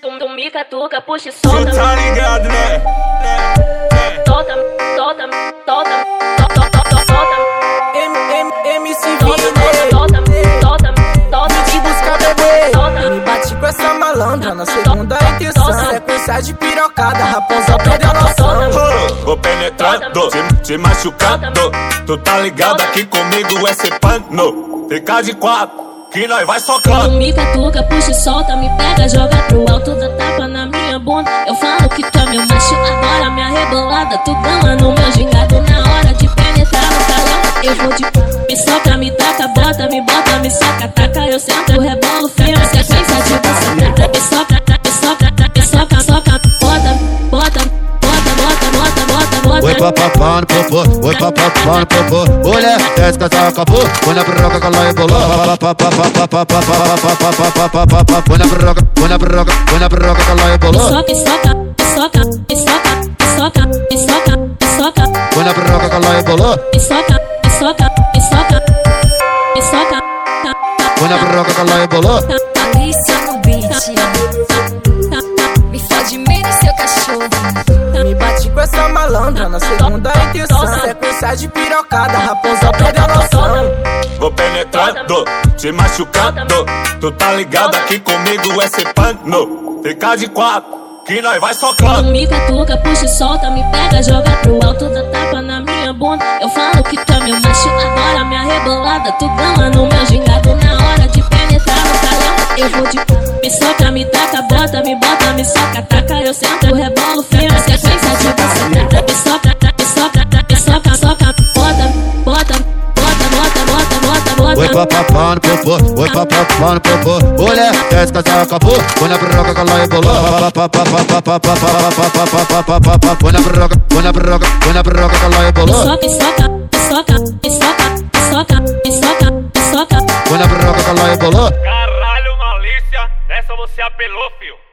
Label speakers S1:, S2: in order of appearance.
S1: Tum, tum, me catuca, puxa e solta.
S2: Cê tá ligado, né?
S1: Solta, solta, solta, solta, solta, solta.
S3: MC Vini
S1: solta, solta, solta.
S3: Te buscar bebê Me bate com essa malandra Na segunda intenção Sequência de pirocada Raposa perdeu a noção
S2: Vou penetrando, te, te machucando. Tu tá ligado aqui comigo é ser pano. Fica de quatro, que nós vai socando.
S1: me catuca, puxa e solta, me pega, joga pro alto, dá tapa na minha bunda. Eu falo que tu é meu macho, agora minha rebolada. Tu gama no meu gingado na hora de penetrar no talão. Eu vou de me soca, me taca, bota, me bota, me soca, taca. Eu sento, rebolo, firme,
S4: papapá no popô, oi papapá no popô Mulher, desce com essa capô Põe na piroca que ela embolou Põe na piroca, põe na piroca, põe na piroca que ela embolou
S1: soca, soca, soca, soca, soca, soca, soca.
S4: Põe na piroca que ela embolou
S1: soca, soca, soca, soca.
S4: Põe na piroca que ela embolou
S5: Alicia no beat. Me fode menos cachorro.
S3: Me bate com essa malandra Na segunda intenção Sequência de pirocada Raposa perdeu a noção
S2: Vou penetrando, te machucando. Tu tá ligado aqui comigo é ser pano. Fica de quatro, que nós vai
S1: Tu
S2: socando.
S1: me catuca, puxa e solta, me pega, joga pro alto, dá tapa na minha bunda. Eu falo que tu é meu macho, agora minha rebolada. Tu gama no meu gingado na hora de penetrar no talão. Eu vou de me soca, me taca, bota, me bota, me soca, taca. Eu sento, rebolo, firme, sequência de buceta. Me soca, me soca, me soca, soca, bota, bota, bota, bota, bota, bota, bota.
S4: Oi papapá no popô, oi papapá no popô Mulher, desce com essa capô Põe na piroca que ela embolou Põe na piroca, põe na piroca, põe na que ela
S1: Me
S4: embolou
S1: soca, soca, soca, soca, soca, me soca.
S4: Põe na piroca que ela embolou
S2: Nessa você apelou, fio.